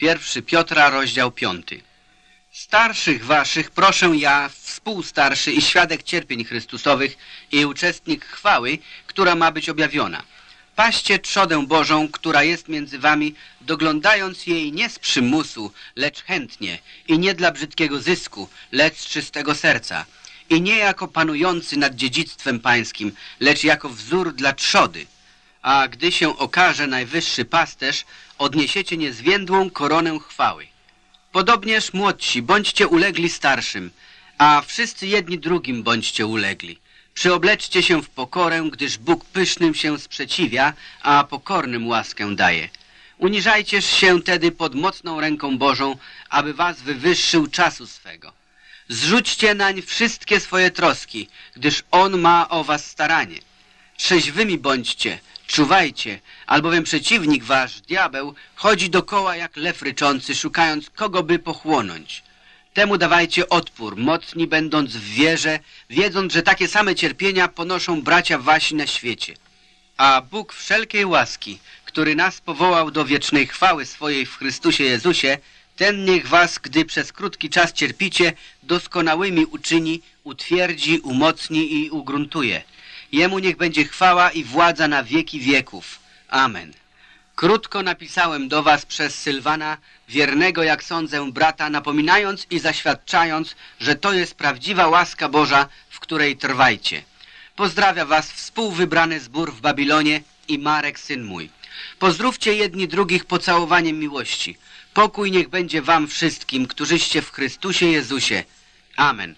Pierwszy Piotra, rozdział piąty. Starszych waszych proszę ja, współstarszy i świadek cierpień Chrystusowych i uczestnik chwały, która ma być objawiona. Paście trzodę Bożą, która jest między wami, doglądając jej nie z przymusu, lecz chętnie i nie dla brzydkiego zysku, lecz czystego serca i nie jako panujący nad dziedzictwem pańskim, lecz jako wzór dla trzody. A gdy się okaże najwyższy pasterz, odniesiecie niezwiędłą koronę chwały. Podobnież młodsi, bądźcie ulegli starszym, a wszyscy jedni drugim bądźcie ulegli. Przyobleczcie się w pokorę, gdyż Bóg pysznym się sprzeciwia, a pokornym łaskę daje. Uniżajcież się tedy pod mocną ręką Bożą, aby was wywyższył czasu swego. Zrzućcie nań wszystkie swoje troski, gdyż On ma o was staranie. Trzeźwymi bądźcie, czuwajcie, albowiem przeciwnik wasz, diabeł, chodzi dokoła jak lew ryczący, szukając kogo by pochłonąć. Temu dawajcie odpór, mocni będąc w wierze, wiedząc, że takie same cierpienia ponoszą bracia wasi na świecie. A Bóg wszelkiej łaski, który nas powołał do wiecznej chwały swojej w Chrystusie Jezusie, ten niech was, gdy przez krótki czas cierpicie, doskonałymi uczyni, utwierdzi, umocni i ugruntuje. Jemu niech będzie chwała i władza na wieki wieków. Amen. Krótko napisałem do was przez Sylwana, wiernego jak sądzę brata, napominając i zaświadczając, że to jest prawdziwa łaska Boża, w której trwajcie. Pozdrawia was współwybrany zbór w Babilonie i Marek, syn mój. Pozdrówcie jedni drugich pocałowaniem miłości. Pokój niech będzie wam wszystkim, którzyście w Chrystusie Jezusie. Amen.